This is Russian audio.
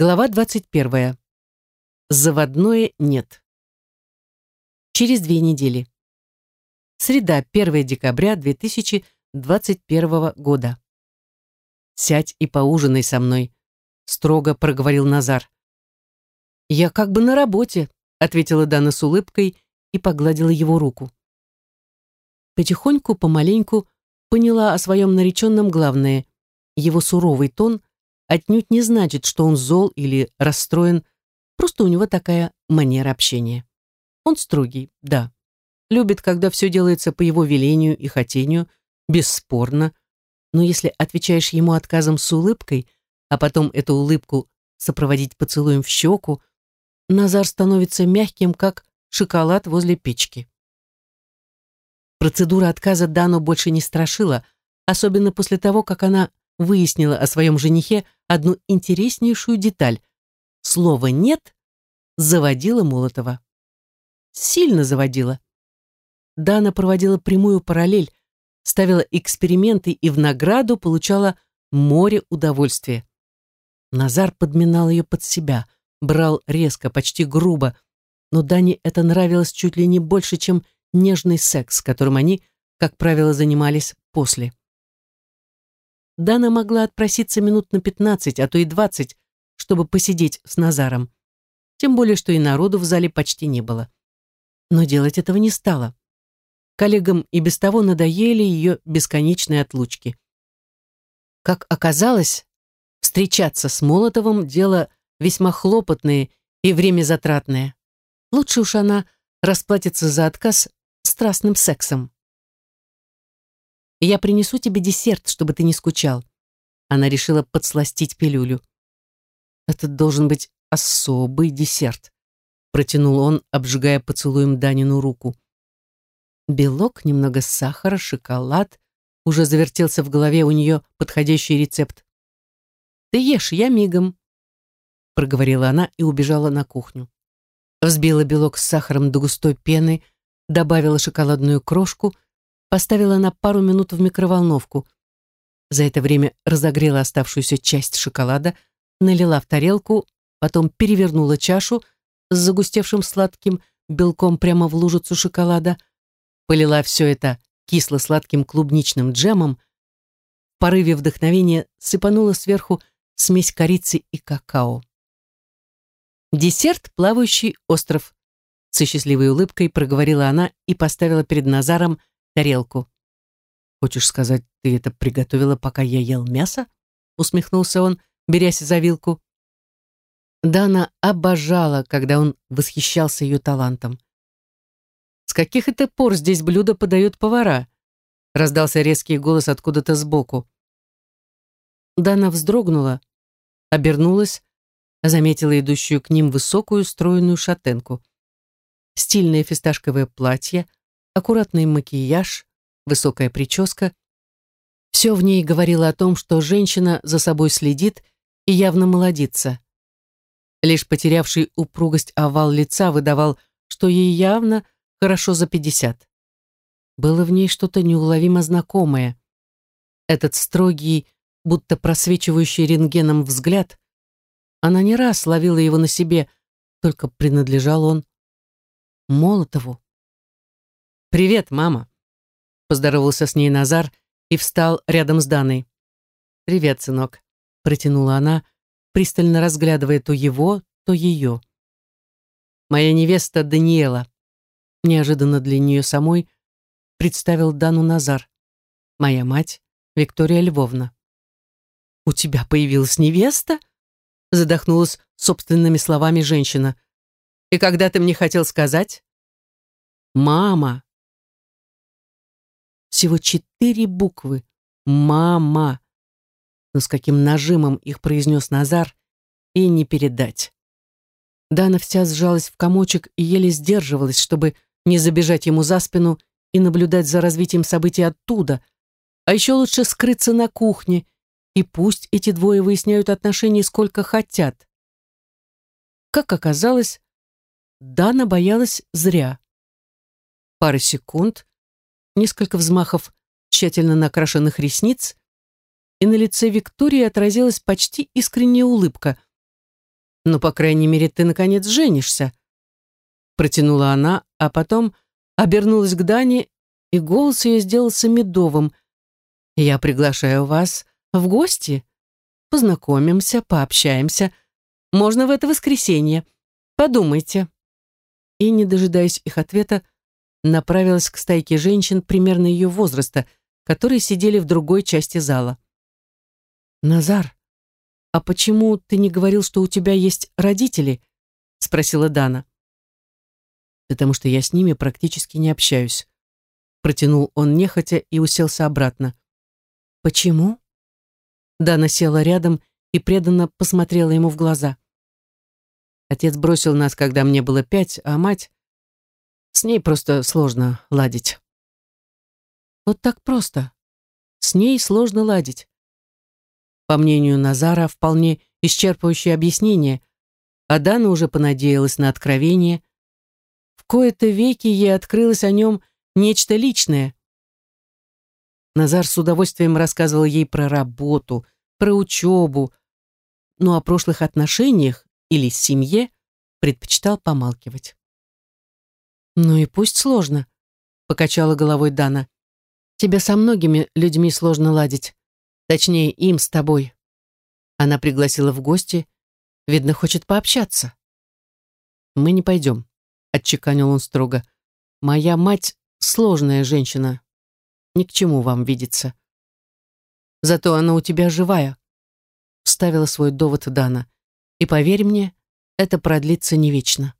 Глава 21. Заводное нет. Через две недели. Среда, 1 декабря 2021 года. «Сядь и поужинай со мной», — строго проговорил Назар. «Я как бы на работе», — ответила Дана с улыбкой и погладила его руку. Потихоньку, помаленьку поняла о своем нареченном главное. Его суровый тон отнюдь не значит, что он зол или расстроен, просто у него такая манера общения. Он строгий, да. Любит, когда все делается по его велению и хотению, бесспорно, но если отвечаешь ему отказом с улыбкой, а потом эту улыбку сопроводить поцелуем в щеку, Назар становится мягким, как шоколад возле печки. Процедура отказа Дану больше не страшила, особенно после того, как она выяснила о своем женихе одну интереснейшую деталь. Слово «нет» заводила Молотова. Сильно заводила. Дана проводила прямую параллель, ставила эксперименты и в награду получала море удовольствия. Назар подминал ее под себя, брал резко, почти грубо, но Дане это нравилось чуть ли не больше, чем нежный секс, которым они, как правило, занимались после. Дана могла отпроситься минут на пятнадцать, а то и двадцать, чтобы посидеть с Назаром. Тем более, что и народу в зале почти не было. Но делать этого не стала. Коллегам и без того надоели ее бесконечные отлучки. Как оказалось, встречаться с Молотовым – дело весьма хлопотное и время затратное. Лучше уж она расплатится за отказ страстным сексом. «Я принесу тебе десерт, чтобы ты не скучал». Она решила подсластить пилюлю. «Это должен быть особый десерт», протянул он, обжигая поцелуем Данину руку. Белок, немного сахара, шоколад. Уже завертелся в голове у нее подходящий рецепт. «Ты ешь, я мигом», проговорила она и убежала на кухню. Взбила белок с сахаром до густой пены, добавила шоколадную крошку, поставила на пару минут в микроволновку. За это время разогрела оставшуюся часть шоколада, налила в тарелку, потом перевернула чашу с загустевшим сладким белком прямо в лужицу шоколада, полила все это кисло-сладким клубничным джемом, в порыве вдохновения сыпанула сверху смесь корицы и какао. Десерт «Плавающий остров», со счастливой улыбкой проговорила она и поставила перед Назаром тарелку. «Хочешь сказать, ты это приготовила, пока я ел мясо?» усмехнулся он, берясь за вилку. Дана обожала, когда он восхищался ее талантом. «С каких это пор здесь блюда подают повара?» раздался резкий голос откуда-то сбоку. Дана вздрогнула, обернулась, заметила идущую к ним высокую стройную шатенку. Стильное фисташковое платье, аккуратный макияж, высокая прическа. Все в ней говорило о том, что женщина за собой следит и явно молодится. Лишь потерявший упругость овал лица выдавал, что ей явно хорошо за пятьдесят. Было в ней что-то неуловимо знакомое. Этот строгий, будто просвечивающий рентгеном взгляд, она не раз ловила его на себе, только принадлежал он Молотову. «Привет, мама!» Поздоровался с ней Назар и встал рядом с Даной. «Привет, сынок», — протянула она, пристально разглядывая то его, то ее. «Моя невеста Даниэла», — неожиданно для нее самой, представил Дану Назар. «Моя мать Виктория Львовна». «У тебя появилась невеста?» — задохнулась собственными словами женщина. «И когда ты мне хотел сказать?» «Мама», всего четыре буквы. «Мама». Но с каким нажимом их произнес Назар, и не передать. Дана вся сжалась в комочек и еле сдерживалась, чтобы не забежать ему за спину и наблюдать за развитием событий оттуда. А еще лучше скрыться на кухне, и пусть эти двое выясняют отношения сколько хотят. Как оказалось, Дана боялась зря. Пара секунд, несколько взмахов тщательно накрашенных ресниц, и на лице Виктории отразилась почти искренняя улыбка. «Ну, по крайней мере, ты, наконец, женишься», протянула она, а потом обернулась к Дане, и голос ее сделался медовым. «Я приглашаю вас в гости. Познакомимся, пообщаемся. Можно в это воскресенье. Подумайте». И, не дожидаясь их ответа, направилась к стайке женщин примерно ее возраста, которые сидели в другой части зала. «Назар, а почему ты не говорил, что у тебя есть родители?» — спросила Дана. «Потому что я с ними практически не общаюсь», — протянул он нехотя и уселся обратно. «Почему?» Дана села рядом и преданно посмотрела ему в глаза. Отец бросил нас, когда мне было пять, а мать... С ней просто сложно ладить. Вот так просто. С ней сложно ладить. По мнению Назара, вполне исчерпывающее объяснение, а Дана уже понадеялась на откровение. В кои-то веки ей открылось о нем нечто личное. Назар с удовольствием рассказывал ей про работу, про учебу, но о прошлых отношениях или семье предпочитал помалкивать. «Ну и пусть сложно», — покачала головой Дана. «Тебе со многими людьми сложно ладить. Точнее, им с тобой». Она пригласила в гости, видно, хочет пообщаться. «Мы не пойдем», — отчеканил он строго. «Моя мать — сложная женщина. Ни к чему вам видится». «Зато она у тебя живая», — вставила свой довод Дана. И поверь мне, это продлится не вечно.